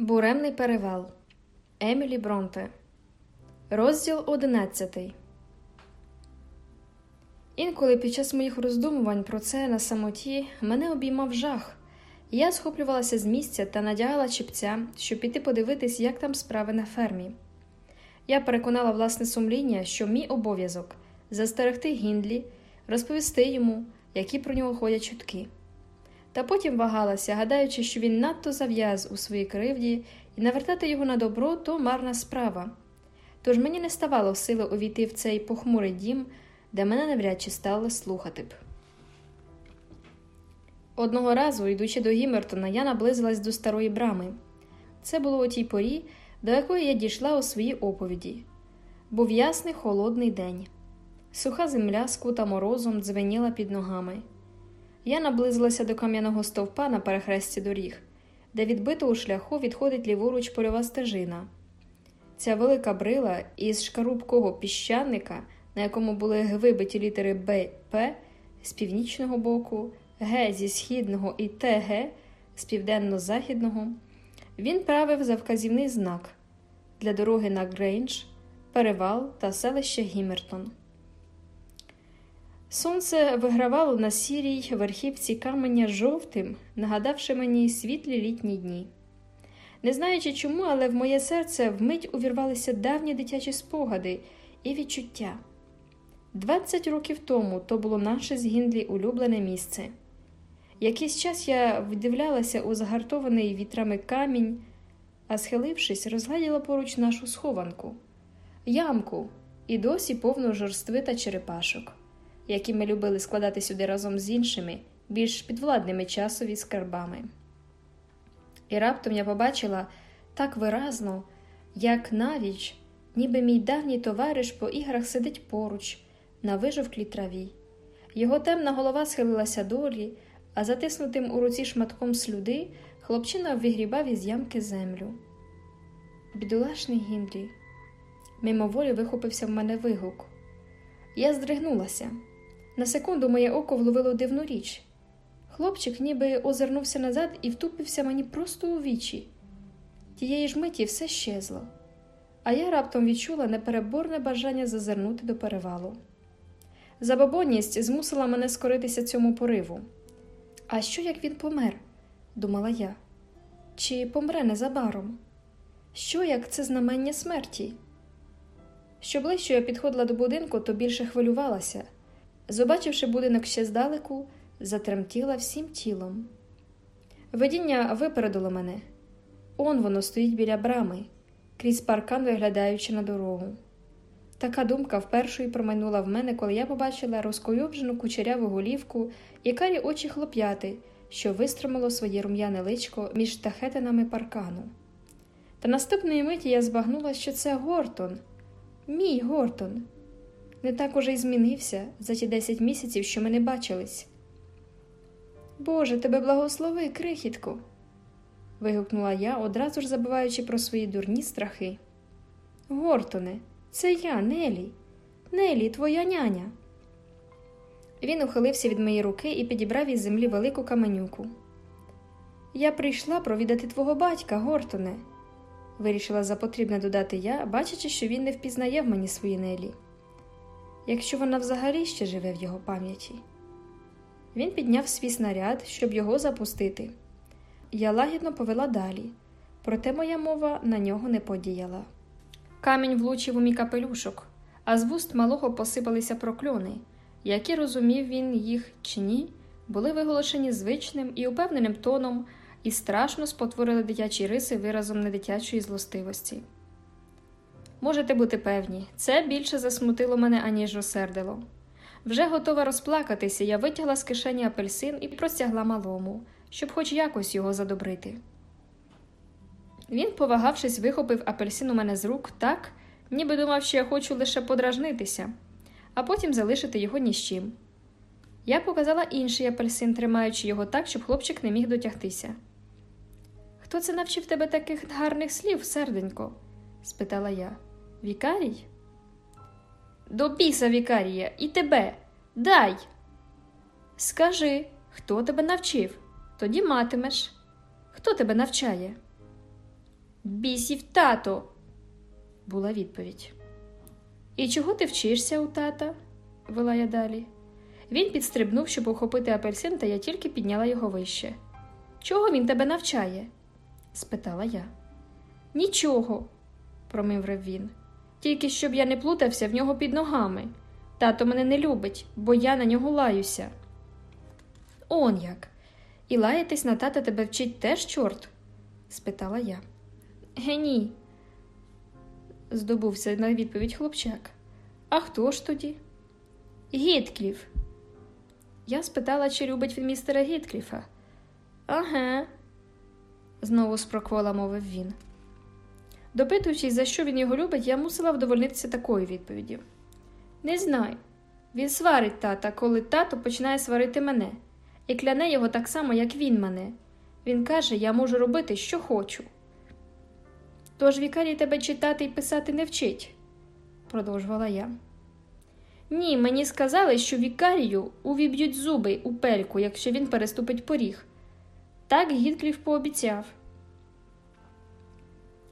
Буремний перевал Емілі Бронте. Розділ одинадцятий. Інколи під час моїх роздумувань про це на самоті мене обіймав жах. Я схоплювалася з місця та надягала чіпця, щоб піти подивитись, як там справи на фермі. Я переконала власне сумління, що мій обов'язок застерегти Гіндлі, розповісти йому, які про нього ходять чутки. Та потім вагалася, гадаючи, що він надто зав'яз у своїй кривді, і навертати його на добро то марна справа. Тож мені не ставало сили увійти в цей похмурий дім, де мене навряд чи стали слухати б. Одного разу, йдучи до Гімертона, я наблизилась до старої брами. Це було у тій порі, до якої я дійшла у своїй оповіді. Був ясний холодний день. Суха земля, скута морозом, дзвеніла під ногами. Я наблизилася до кам'яного стовпа на перехресті доріг, де від битого шляху відходить ліворуч польова стежина. Ця велика брила із шкарубкого піщаника, на якому були вибиті літери Б П з північного боку, Г зі східного і ТГ з південно-західного, він правив за вказівний знак для дороги на Грейндж, перевал та селище Гімертон. Сонце вигравало на сірій верхівці каменя жовтим, нагадавши мені світлі літні дні. Не знаючи чому, але в моє серце вмить увірвалися давні дитячі спогади і відчуття. Двадцять років тому то було наше з Гіндлі улюблене місце. Якийсь час я вдивлялася у загартований вітрами камінь, а схилившись, розгляділа поруч нашу схованку, ямку і досі повну жорстви та черепашок які ми любили складати сюди разом з іншими, більш підвладними часові скарбами. І раптом я побачила так виразно, як навіч, ніби мій давній товариш по іграх сидить поруч, на вижовклій траві. Його темна голова схилилася долі, а затиснутим у руці шматком слюди хлопчина вигрібав із ямки землю. Бідолашний Гіндрі, мимоволі вихопився в мене вигук. Я здригнулася. На секунду моє око вловило дивну річ. Хлопчик ніби озирнувся назад і втупився мені просто у вічі. Тієї ж миті все щезло, а я раптом відчула непереборне бажання зазирнути до перевалу. Забобонність змусила мене скоритися цьому пориву. А що як він помер? думала я. Чи помре незабаром? Що як це знамення смерті? Що ближче я підходила до будинку, то більше хвилювалася. Побачивши будинок ще здалеку, затремтіла всім тілом. Видіння випередило мене. Он воно стоїть біля брами, крізь паркан виглядаючи на дорогу. Така думка вперше промайнула в мене, коли я побачила розкойовджену кучеряву голівку і карі очі хлоп'яти, що вистромило своє рум'яне личко між штахетинами паркану. Та наступної миті я збагнула, що це Гортон, мій Гортон не так уже й змінився за ті десять місяців, що ми не бачились. Боже, тебе благослови, крихітку. вигукнула я, одразу ж забуваючи про свої дурні страхи. Гортоне, це я, Нелі, Нелі, твоя няня. Він ухилився від моєї руки і підібрав із землі велику каменюку. Я прийшла провідати твого батька, Гортоне, вирішила за потрібне додати я, бачачи, що він не впізнає в мені свої Нелі якщо вона взагалі ще живе в його пам'яті. Він підняв свій снаряд, щоб його запустити. Я лагідно повела далі, проте моя мова на нього не подіяла. Камінь влучив у мій капелюшок, а з вуст малого посипалися прокльони, які розумів він їх чи ні, були виголошені звичним і упевненим тоном і страшно спотворили дитячі риси виразом недитячої злостивості. Можете бути певні, це більше засмутило мене, аніж розсердило. Вже готова розплакатися, я витягла з кишені апельсин і простягла малому, щоб хоч якось його задобрити. Він, повагавшись, вихопив апельсин у мене з рук так, ніби думав, що я хочу лише подражнитися, а потім залишити його ні з чим. Я показала інший апельсин, тримаючи його так, щоб хлопчик не міг дотягтися. Хто це навчив тебе таких гарних слів, серденько? спитала я. Вікарій? До біса, Вікарія, і тебе. Дай. Скажи, хто тебе навчив? Тоді матимеш. Хто тебе навчає? Бісів тато, була відповідь. І чого ти вчишся у тата? вела я далі. Він підстрибнув, щоб охопити апельсин, та я тільки підняла його вище. Чого він тебе навчає? спитала я. Нічого, промиврив він. Тільки щоб я не плутався в нього під ногами. Тато мене не любить, бо я на нього лаюся. Он як. І лаятись на тата тебе вчить теж чорт? спитала я. Ге ні, здобувся на відповідь хлопчак. А хто ж тоді? Гіткліф. Я спитала, чи любить він містера Гіткліфа. Ага, знову спроквола мовив він. Допитуючись, за що він його любить, я мусила вдовольнитися такою відповіддю. Не знаю. Він сварить тата, коли тато починає сварити мене, і кляне його так само, як він мене. Він каже, я можу робити, що хочу. Тож вікарій тебе читати і писати не вчить, продовжувала я. Ні, мені сказали, що вікарію увіб'ють зуби у пельку, якщо він переступить поріг. Так Гіткліф пообіцяв.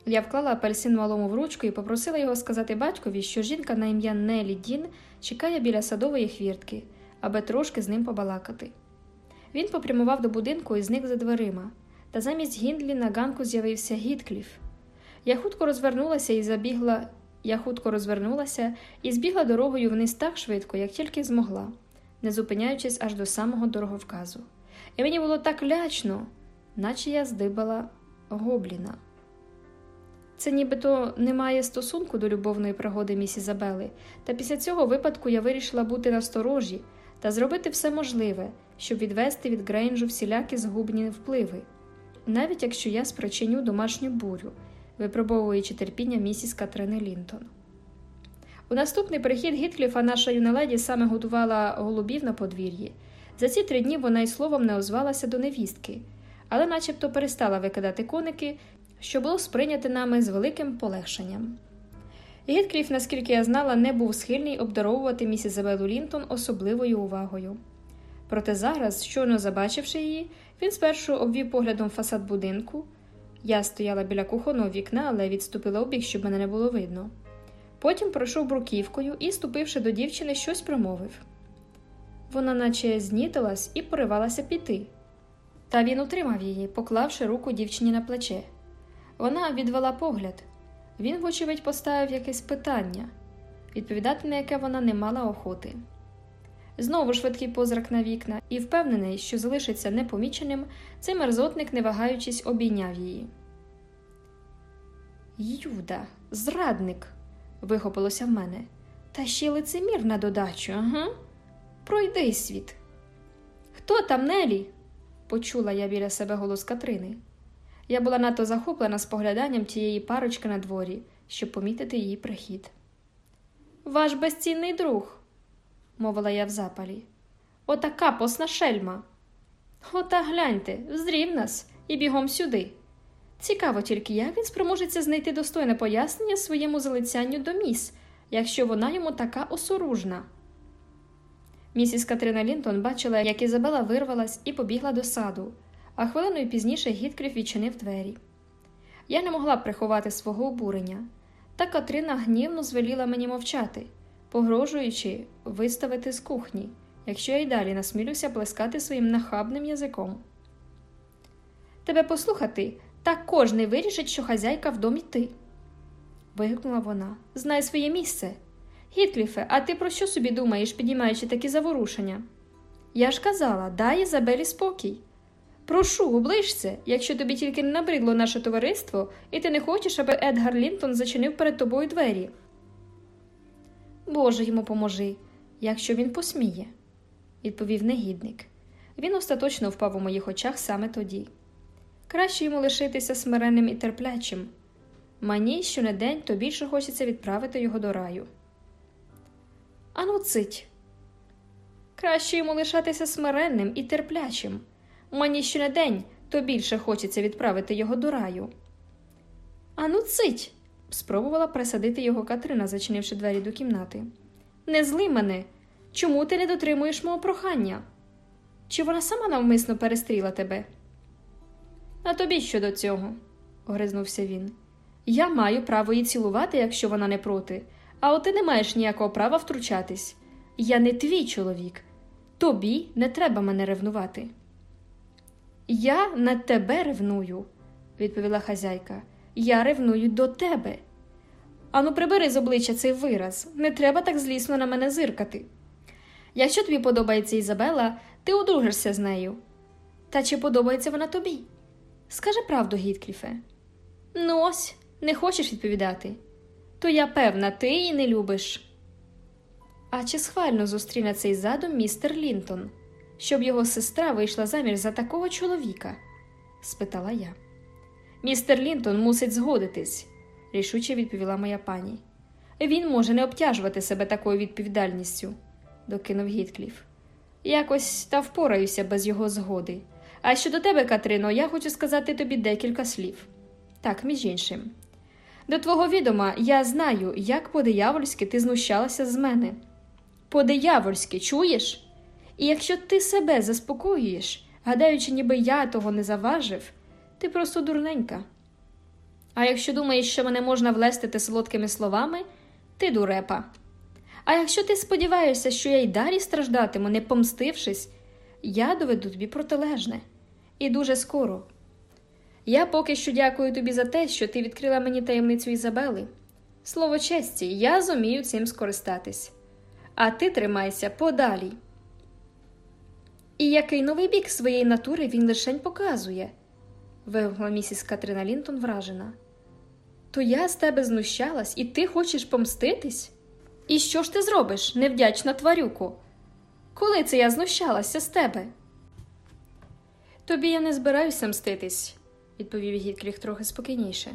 Я вклала апельсин малому в ручку і попросила його сказати батькові, що жінка на ім'я Нелі Дін чекає біля садової хвіртки, аби трошки з ним побалакати. Він попрямував до будинку і зник за дверима, та замість Гіндлі на ганку з'явився Гіткліф. Я хутко розвернулася і забігла. Я хутко розвернулася і збігла дорогою вниз так швидко, як тільки змогла, не зупиняючись аж до самого дороговказу. І мені було так лячно, наче я здибала гобліна. Це нібито не має стосунку до любовної пригоди міс Ізабели, та після цього випадку я вирішила бути насторожі та зробити все можливе, щоб відвести від Грейнджу всілякі згубні впливи, навіть якщо я спричиню домашню бурю, випробовуючи терпіння місіс Катрини Лінтон. У наступний прихід Гіткліфа наша юна леді саме готувала голубів на подвір'ї. За ці три дні вона й словом не озвалася до невістки, але начебто перестала викидати коники, що було сприйняте нами з великим полегшенням. Гіткліф, наскільки я знала, не був схильний обдаровувати міс Ізабелу Лінтон особливою увагою. Проте зараз, щойно забачивши її, він спершу обвів поглядом фасад будинку. Я стояла біля кухонного вікна, але відступила убік, щоб мене не було видно. Потім пройшов бруківкою і, ступивши до дівчини, щось промовив. Вона наче знітилась і поривалася піти. Та він утримав її, поклавши руку дівчині на плече. Вона відвела погляд. Він, вочевидь, поставив якесь питання, відповідати на яке вона не мала охоти. Знову швидкий позрак на вікна і, впевнений, що залишиться непоміченим, цей мерзотник, не вагаючись, обійняв її. Юда, зрадник, вихопилося в мене. Та ще лицемір на додачу, ага. Пройди світ. Хто там Нелі? почула я біля себе голос Катрини. Я була надто захоплена спогляданням тієї парочки на дворі, щоб помітити її прихід. Ваш безцінний друг, мовила я в запалі. Отака посна шельма. Ота гляньте, зрів нас і бігом сюди. Цікаво тільки, як він спроможеться знайти достойне пояснення своєму залицянню до міс, якщо вона йому така осоружна. Місіс Катрина Лінтон бачила, як Ізабела вирвалась і побігла до саду, а хвилиною пізніше Гіткріф відчинив двері. Я не могла приховати свого обурення, та Катрина гнівно звеліла мені мовчати, погрожуючи виставити з кухні, якщо я й далі насмілюся плескати своїм нахабним язиком. Тебе послухати, так кожний вирішить, що хазяйка в домі ти. вигукнула вона. Знай своє місце. Гіткліфе, а ти про що собі думаєш, підіймаючи такі заворушення? Я ж казала, дай Ізабелі спокій. Прошу, оближся, якщо тобі тільки не набридло наше товариство, і ти не хочеш, аби Едгар Лінтон зачинив перед тобою двері. Боже йому поможи, якщо він посміє, відповів негідник. Він остаточно впав у моїх очах саме тоді. Краще йому лишитися смиренним і терплячим. Мені щонедень то більше хочеться відправити його до раю. Ану, цить. Краще йому лишатися смиренним і терплячим. Мені щонедень то більше хочеться відправити його до раю. Ану, цить. спробувала присадити його Катрина, зачинивши двері до кімнати. Не зли мене. Чому ти не дотримуєш мого прохання? Чи вона сама навмисно перестріла тебе? А тобі що до цього? огризнувся він. Я маю право її цілувати, якщо вона не проти, а от ти не маєш ніякого права втручатись. Я не твій чоловік. Тобі не треба мене ревнувати. Я на тебе ревную, відповіла хазяйка. Я ревную до тебе. Ану, прибери з обличчя цей вираз, не треба так злісно на мене зиркати. Якщо тобі подобається Ізабела, ти одружишся з нею. Та чи подобається вона тобі? Скажи правду, Гіткліфе. Ну ось, не хочеш відповідати. То я певна, ти її не любиш. А чи схвально зустріне цей задум містер Лінтон, щоб його сестра вийшла заміж за такого чоловіка? спитала я. Містер Лінтон мусить згодитись, рішуче відповіла моя пані. Він може не обтяжувати себе такою відповідальністю, докинув Гіткліф. Якось та впораюся без його згоди. А щодо тебе, Катрино, я хочу сказати тобі декілька слів. Так, між іншим. До твого відома я знаю, як по-диявольськи ти знущалася з мене. По-диявольськи, чуєш? І якщо ти себе заспокоюєш, гадаючи, ніби я того не заважив, ти просто дурненька. А якщо думаєш, що мене можна влестити солодкими словами, ти дурепа. А якщо ти сподіваєшся, що я й далі страждатиму, не помстившись, я доведу тобі протилежне. І дуже скоро. Я поки що дякую тобі за те, що ти відкрила мені таємницю Ізабели. Слово честі, я зумію цим скористатись. А ти тримайся подалі. І який новий бік своєї натури він лишень показує, вигукнула місіс Катрина Лінтон вражена. То я з тебе знущалась, і ти хочеш помститись? І що ж ти зробиш, невдячна тварюку? Коли це я знущалася з тебе? Тобі я не збираюся мститись, відповів Гітліх трохи спокійніше.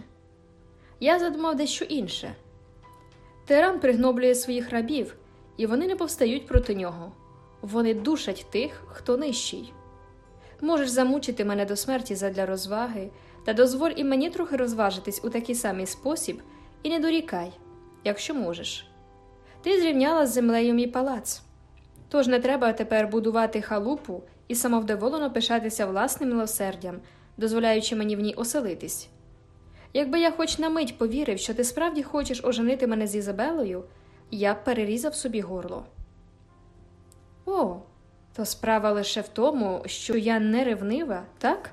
Я задумав дещо інше. Тиран пригноблює своїх рабів, і вони не повстають проти нього. Вони душать тих, хто нижчий. Можеш замучити мене до смерті задля розваги, та дозволь і мені трохи розважитись у такий самий спосіб, і не дорікай, якщо можеш. Ти зрівняла з землею мій палац. Тож не треба тепер будувати халупу і самовдоволено пишатися власним милосердям, дозволяючи мені в ній оселитись. Якби я хоч на мить повірив, що ти справді хочеш оженити мене з Ізабелою, я б перерізав собі горло. О, то справа лише в тому, що я не ревнива, так?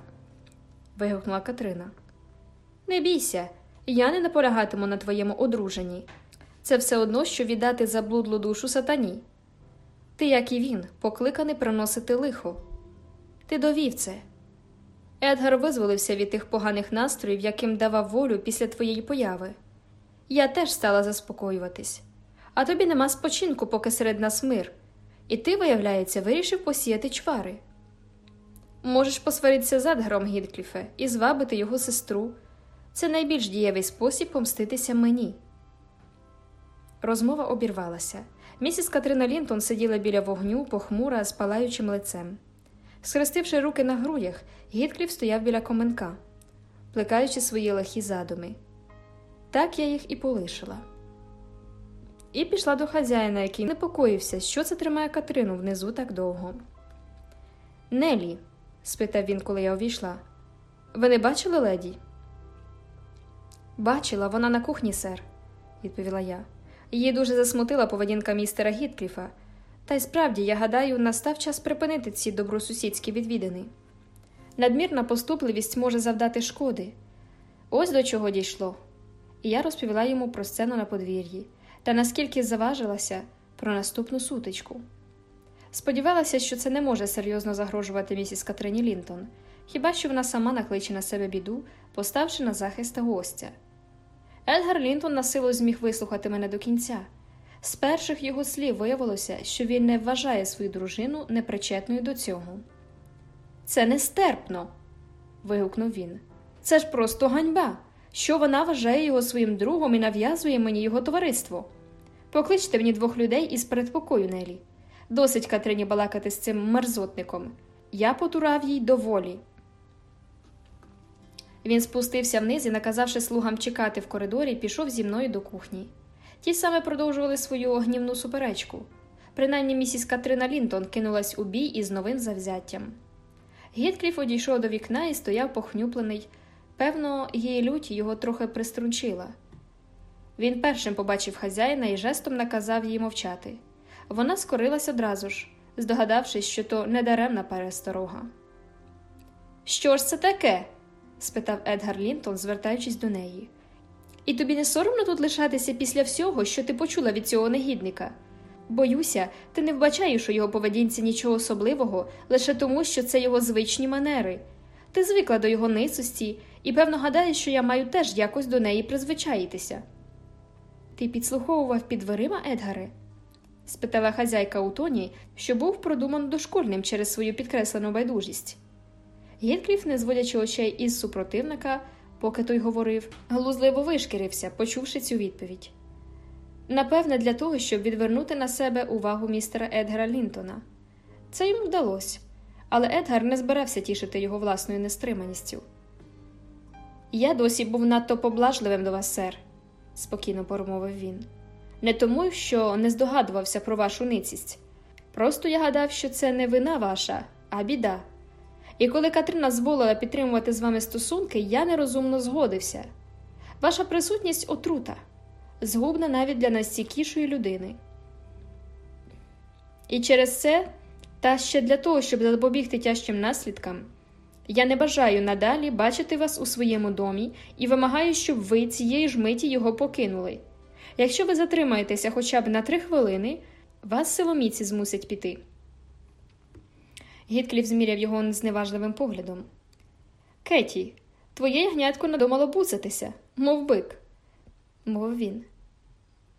вигукнула Катрина. Не бійся, я не наполягатиму на твоєму одруженні. Це все одно, що віддати заблудлу душу сатані. Ти, як і він, покликаний приносити лихо. Ти довів це. Едгар визволився від тих поганих настроїв, яким давав волю після твоєї появи. Я теж стала заспокоюватись, а тобі нема спочинку, поки серед нас мир, і ти, виявляється, вирішив посіяти чвари. Можеш посваритися з Едгаром, Гідкліфе, і звабити його сестру. Це найбільш дієвий спосіб помститися мені. Розмова обірвалася. Місіс Катрина Лінтон сиділа біля вогню, похмура, з палаючим лицем. Схрестивши руки на грудях, Гіткліф стояв біля коменка, плекаючи свої лихі задуми. Так я їх і полишила. І пішла до хазяїна, який непокоївся, що це тримає Катрину внизу так довго. Нелі, спитав він, коли я увійшла, ви не бачили леді? Бачила, вона на кухні, сер, відповіла я. Її дуже засмутила поведінка містера Гіткліфа, та й справді, я гадаю, настав час припинити ці добросусідські відвідини. Надмірна поступливість може завдати шкоди. Ось до чого дійшло. І я розповіла йому про сцену на подвір'ї та наскільки заважилася про наступну сутичку. Сподівалася, що це не може серйозно загрожувати місіс Катрині Лінтон, хіба що вона сама накличе на себе біду, поставши на захист гостя. Едгар Лінтон на силу зміг вислухати мене до кінця. З перших його слів виявилося, що він не вважає свою дружину непричетною до цього. Це нестерпно. вигукнув він. Це ж просто ганьба, що вона вважає його своїм другом і нав'язує мені його товариство. Покличте мені двох людей із передпокою Нелі. Досить Катрині балакати з цим мерзотником. Я потурав їй доволі. Він спустився вниз і, наказавши слугам чекати в коридорі, пішов зі мною до кухні. Ті саме продовжували свою огнівну суперечку. Принаймні місіс Катрина Лінтон кинулась у бій із новим завзяттям. Гіткліф одійшов до вікна і стояв похнюплений Певно, її лють його трохи приструнчила. Він першим побачив хазяїна і жестом наказав їй мовчати. Вона скорилась одразу ж, здогадавшись, що то недаремна пересторога. Що ж це таке? спитав Едгар Лінтон, звертаючись до неї. І тобі не соромно тут лишатися після всього, що ти почула від цього негідника? Боюся, ти не вбачаєш у його поведінці нічого особливого лише тому, що це його звичні манери. Ти звикла до його ницості і, певно, гадаєш, що я маю теж якось до неї призвичаїтися. Ти підслуховував під дверима, Едгаре? спитала хазяйка у тоні, що був продумано дошкульним через свою підкреслену байдужість. Гіткліф, не зводячи очей із супротивника, поки той говорив, глузливо вишкірився, почувши цю відповідь. Напевне, для того, щоб відвернути на себе увагу містера Едгара Лінтона. Це йому вдалося, але Едгар не збирався тішити його власною нестриманістю. Я досі був надто поблажливим до вас, сер, спокійно промовив він. Не тому, що не здогадувався про вашу ницість. Просто я гадав, що це не вина ваша, а біда. І коли Катрина зволила підтримувати з вами стосунки, я нерозумно згодився. Ваша присутність отрута, згубна навіть для найстійкішої людини. І через це, та ще для того, щоб запобігти тяжким наслідкам, я не бажаю надалі бачити вас у своєму домі і вимагаю, щоб ви цієї ж миті його покинули. Якщо ви затримаєтеся хоча б на три хвилини, вас силоміці змусять піти. Гіткліф зміряв його зневажливим поглядом. Кеті, твоє ягнятко надумало буцатися, мов бик, мовив він.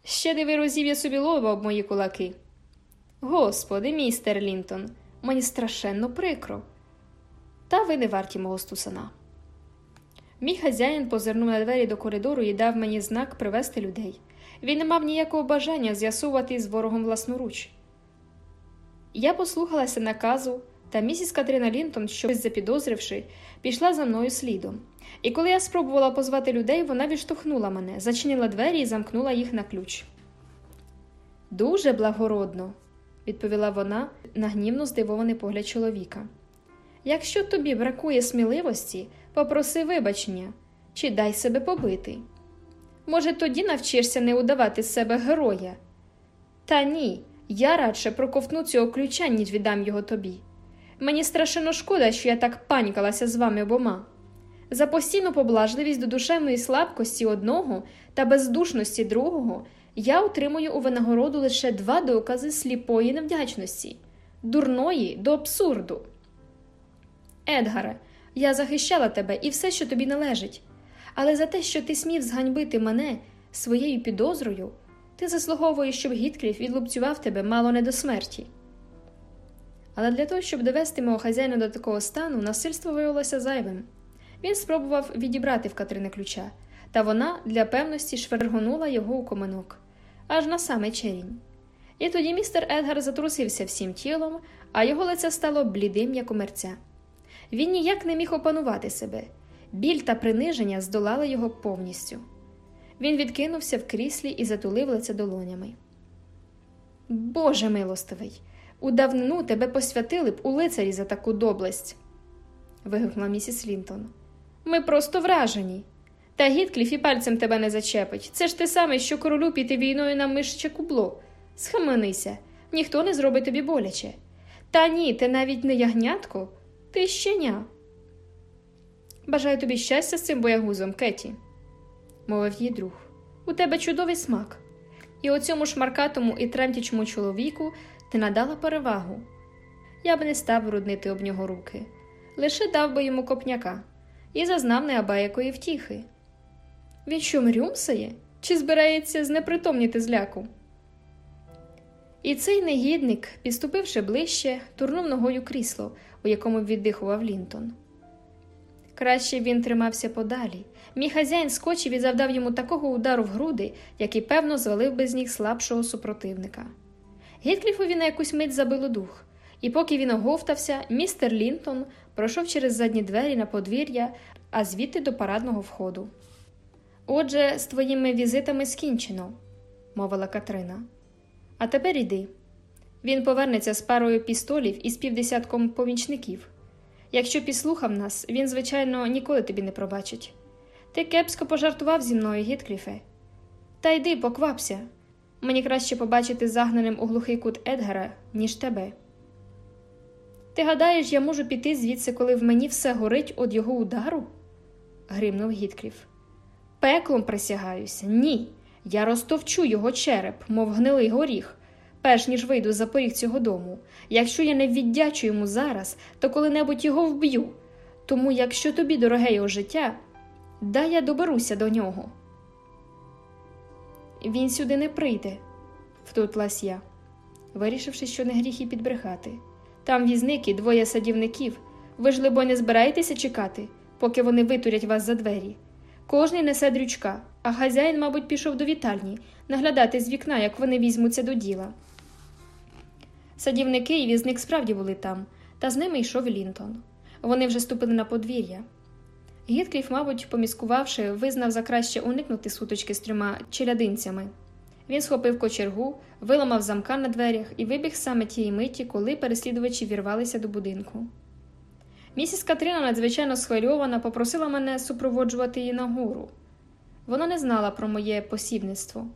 Ще диви розів'я собі лоба об мої кулаки. Господи, містер Лінтон, мені страшенно прикро. Та ви не варті мого стусана. Мій хазяїн позирнув на двері до коридору і дав мені знак привести людей. Він не мав ніякого бажання з'ясувати з ворогом власноруч. Я послухалася наказу, та місіс Катрина Лінтон, щось запідозривши, пішла за мною слідом. І коли я спробувала позвати людей, вона відштовхнула мене, зачинила двері і замкнула їх на ключ. Дуже благородно, відповіла вона на гнівно здивований погляд чоловіка. Якщо тобі бракує сміливості, попроси вибачення чи дай себе побити. Може, тоді навчишся не удавати себе героя. Та ні, я радше проковтну цього ключа, ніж віддам його тобі. Мені страшенно шкода, що я так панькалася з вами обома. За постійну поблажливість до душевної слабкості одного та бездушності другого я отримую у винагороду лише два докази сліпої невдячності, дурної до абсурду. Едгаре, я захищала тебе і все, що тобі належить, але за те, що ти смів зганьбити мене своєю підозрою, ти заслуговуєш, щоб Гіткліф відлупцював тебе мало не до смерті. Але для того, щоб довести мого хазяїна до такого стану, насильство виявилося зайвим. Він спробував відібрати в Катрини ключа, та вона для певності швергонула його у коминок, аж на саме черінь. І тоді містер Едгар затрусився всім тілом, а його лице стало блідим, як у мерця. Він ніяк не міг опанувати себе, біль та приниження здолали його повністю. Він відкинувся в кріслі і затулив лице долонями. Боже милостивий! У давнину тебе посвятили б у лицарі за таку доблесть. вигукнула місіс Лінтон. Ми просто вражені. Та Гіткліф і пальцем тебе не зачепить. Це ж те саме, що королю піти війною на мишче кубло. Схаменися, ніхто не зробить тобі боляче. Та ні, ти навіть не ягнятко, ти щеня. Бажаю тобі щастя з цим боягузом, Кеті, мовив її друг. У тебе чудовий смак. І оцьому шмаркатому і тремтячому чоловіку ти надала перевагу. Я б не став бруднити об нього руки, лише дав би йому копняка і зазнав неабаякої втіхи. Він що мрюмсає чи збирається знепритомніти зляку? І цей негідник, підступивши ближче, турнув ногою крісло, у якому віддихував Лінтон. Краще він тримався подалі. Мій хазяїн скочив і завдав йому такого удару в груди, який, певно, звалив би з ніг слабшого супротивника. Гіткліфові на якусь мить забило дух, і поки він оговтався, містер Лінтон пройшов через задні двері на подвір'я, а звідти до парадного входу. Отже, з твоїми візитами скінчено, мовила Катрина. А тепер іди. Він повернеться з парою пістолів і з півдесятком помічників. Якщо підслухав нас, він, звичайно, ніколи тобі не пробачить. Ти кепсько пожартував зі мною, Гіткліфе. Та йди, поквапся. Мені краще побачити загнаним у глухий кут Едгара, ніж тебе. Ти гадаєш, я можу піти звідси, коли в мені все горить від його удару? гримнув Гіткліф. Пеклом присягаюся, ні. Я розтовчу його череп, мов гнилий горіх, перш ніж вийду за поріг цього дому. Якщо я не віддячу йому зараз, то коли-небудь його вб'ю. Тому, якщо тобі дороге його життя, дай я доберуся до нього. Він сюди не прийде, втутлась я, вирішивши, що не гріх і підбрехати. Там візники, двоє садівників. Ви ж, либо, не збираєтеся чекати, поки вони витурять вас за двері. Кожний несе дрючка, а хазяїн, мабуть, пішов до вітальні наглядати з вікна, як вони візьмуться до діла. Садівники і візник справді були там, та з ними йшов Лінтон. Вони вже ступили на подвір'я. Гіткліф, мабуть, поміскувавши, визнав за краще уникнути суточки з трьома челядинцями. Він схопив кочергу, виламав замка на дверях і вибіг саме тієї миті, коли переслідувачі вірвалися до будинку. Місіс Катріна, надзвичайно схвильована, попросила мене супроводжувати її нагору. Вона не знала про моє посібництво,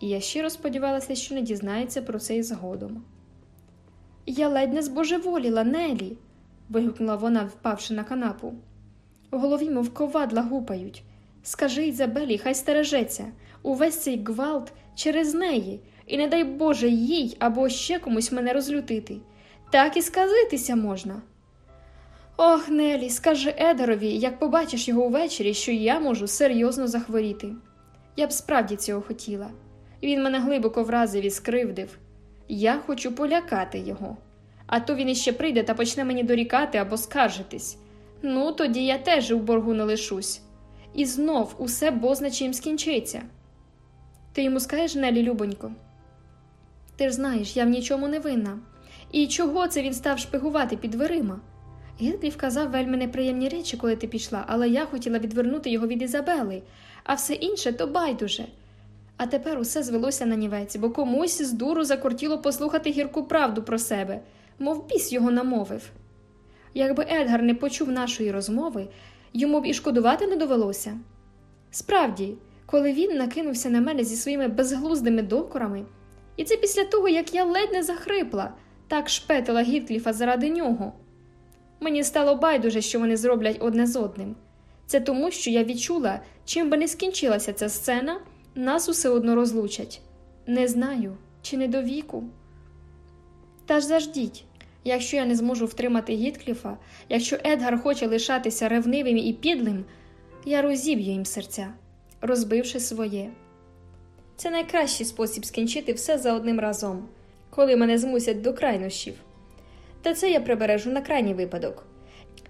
і я щиро сподівалася, що не дізнається про це і згодом. Я ледь не збожеволіла, Нелі. вигукнула вона, впавши на канапу. У голові, мов ковадла гупають. Скажи Ізабелі, хай стережеться, увесь цей гвалт через неї, і не дай Боже їй або ще комусь мене розлютити. Так і сказитися можна. Ох, Нелі, скажи Едерові, як побачиш його увечері, що я можу серйозно захворіти. Я б справді цього хотіла. Він мене глибоко вразив і скривдив. Я хочу полякати його. А то він іще прийде та почне мені дорікати або скаржитись. Ну, тоді я теж у боргу не лишусь. І знов усе бозна чим скінчиться. Ти йому скажеш, Нелі, Любонько? Ти ж знаєш, я в нічому не винна. І чого це він став шпигувати під дверима? Гілкліф казав вельми неприємні речі, коли ти пішла, але я хотіла відвернути його від Ізабели, а все інше то байдуже. А тепер усе звелося на нівець, бо комусь з дуру закортіло послухати гірку правду про себе, мов біс його намовив. Якби Едгар не почув нашої розмови, йому б і шкодувати не довелося. Справді, коли він накинувся на мене зі своїми безглуздими докорами, і це після того, як я ледь не захрипла, так шпетила Гіткліфа заради нього. Мені стало байдуже, що вони зроблять одне з одним. Це тому, що я відчула, чим би не скінчилася ця сцена, нас усе одно розлучать. Не знаю, чи не до віку. Та ж заждіть, якщо я не зможу втримати Гіткліфа, якщо Едгар хоче лишатися ревнивим і підлим, я розіб'ю їм серця, розбивши своє. Це найкращий спосіб скінчити все за одним разом, коли мене змусять до крайнощів. Та це я прибережу на крайній випадок.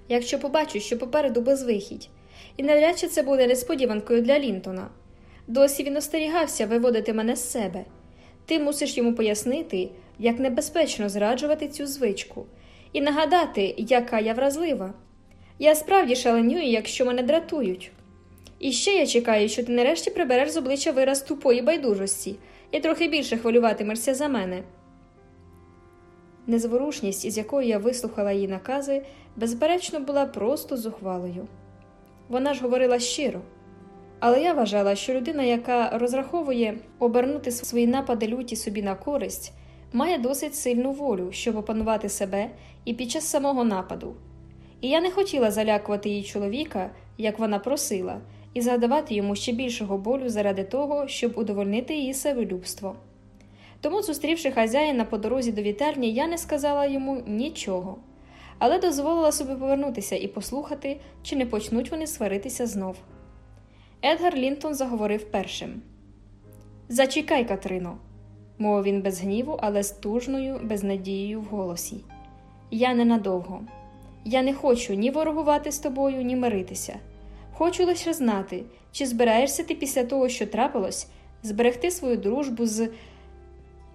Якщо побачу, що попереду безвихідь, і навряд чи це буде несподіванкою для Лінтона. Досі він остерігався виводити мене з себе. Ти мусиш йому пояснити, як небезпечно зраджувати цю звичку, і нагадати, яка я вразлива. Я справді шаленюю, якщо мене дратують. І ще я чекаю, що ти нарешті прибереш з обличчя вираз тупої байдужості і трохи більше хвилюватимешся за мене. Незворушність, із якою я вислухала її накази, безперечно, була просто зухвалою. Вона ж говорила щиро, але я вважала, що людина, яка розраховує обернути свої напади люті собі на користь, має досить сильну волю, щоб опанувати себе і під час самого нападу. І я не хотіла залякувати її чоловіка, як вона просила, і завдавати йому ще більшого болю заради того, щоб удовольнити її севелюбство. Тому, зустрівши хазяїна по дорозі до вітерні, я не сказала йому нічого, але дозволила собі повернутися і послухати, чи не почнуть вони сваритися знов. Едгар Лінтон заговорив першим. Зачекай, Катрино, мовив він без гніву, але з тужною безнадією в голосі. Я ненадовго. Я не хочу ні ворогувати з тобою, ні миритися. Хочу лише знати, чи збираєшся ти після того, що трапилось, зберегти свою дружбу з.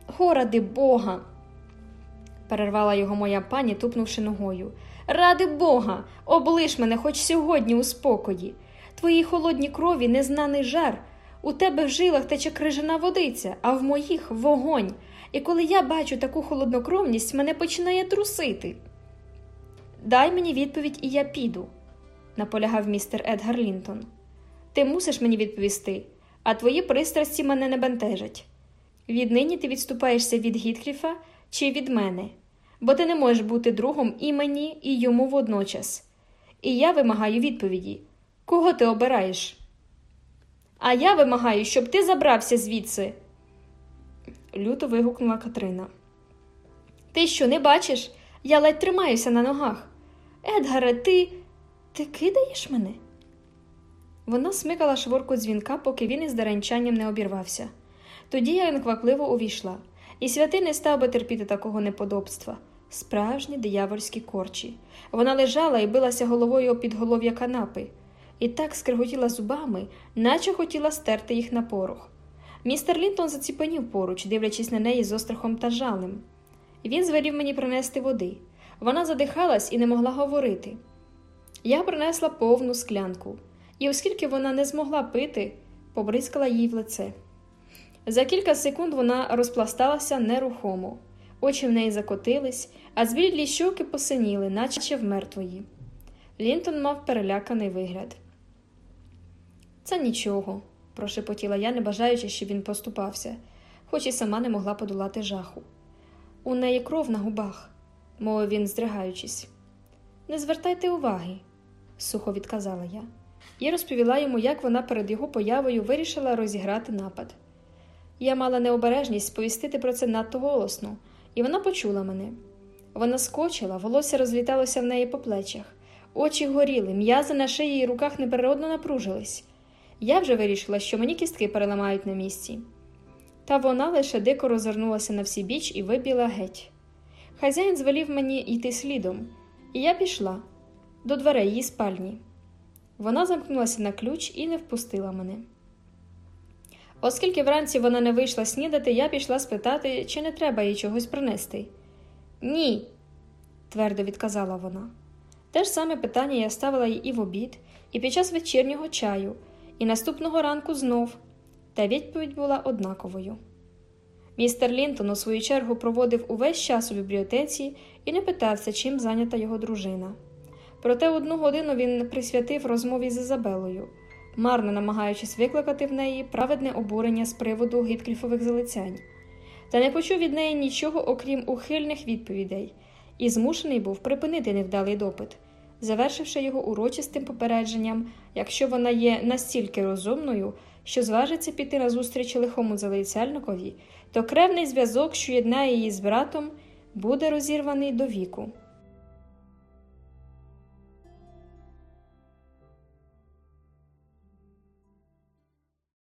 Го, ради Бога, перервала його моя пані, тупнувши ногою. Ради Бога, облиш мене хоч сьогодні у спокої. Твоїй холодній крові незнаний жар. У тебе в жилах тече крижана водиця, а в моїх вогонь. І коли я бачу таку холоднокровність, мене починає трусити. Дай мені відповідь, і я піду, наполягав містер Едгар Лінтон. Ти мусиш мені відповісти, а твої пристрасті мене не бентежать. Віднині ти відступаєшся від Гіткліфа чи від мене, бо ти не можеш бути другом і мені, і йому водночас. І я вимагаю відповіді кого ти обираєш? А я вимагаю, щоб ти забрався звідси. Люто вигукнула Катрина. Ти що, не бачиш? Я ледь тримаюся на ногах. Едгаре, ти. ти кидаєш мене? Вона смикала шворку дзвінка, поки він із деренчанням не обірвався. Тоді я неквапливо увійшла, і святий не став би терпіти такого неподобства. Справжні диявольські корчі. Вона лежала і билася головою об підголов'я канапи, і так скриготіла зубами, наче хотіла стерти їх на порох. Містер Лінтон заціпанів поруч, дивлячись на неї з острахом та жалем. Він звелів мені принести води. Вона задихалась і не могла говорити. Я принесла повну склянку, і, оскільки вона не змогла пити, побризкала їй в лице. За кілька секунд вона розпласталася нерухомо, очі в неї закотились, а звідлі щоки посиніли, наче в мертвої. Лінтон мав переляканий вигляд. Це нічого, прошепотіла я, не бажаючи, щоб він поступався, хоч і сама не могла подолати жаху. У неї кров на губах, мовив він, здригаючись. Не звертайте уваги, сухо відказала я, і розповіла йому, як вона перед його появою вирішила розіграти напад. Я мала необережність сповістити про це надто голосно, і вона почула мене. Вона скочила, волосся розліталося в неї по плечах, очі горіли, м'язи на шиї і руках неприродно напружились. Я вже вирішила, що мені кістки переламають на місці. Та вона лише дико розвернулася на всі біч і вибіла геть. Хазяїн звелів мені йти слідом, і я пішла до дверей її спальні. Вона замкнулася на ключ і не впустила мене. Оскільки вранці вона не вийшла снідати, я пішла спитати, чи не треба їй чогось принести. Ні, твердо відказала вона. Те ж саме питання я ставила їй і в обід, і під час вечірнього чаю, і наступного ранку знов, та відповідь була однаковою. Містер Лінтон, у свою чергу, проводив увесь час у бібліотеці і не питався, чим зайнята його дружина. Проте одну годину він присвятив розмові з Ізабелою, марно намагаючись викликати в неї праведне обурення з приводу гіткліфових залицянь, та не почув від неї нічого, окрім ухильних відповідей, і змушений був припинити невдалий допит, завершивши його урочистим попередженням, якщо вона є настільки розумною, що зважиться піти на зустріч лихому залицяльникові, то кревний зв'язок, що єднає її з братом, буде розірваний до віку.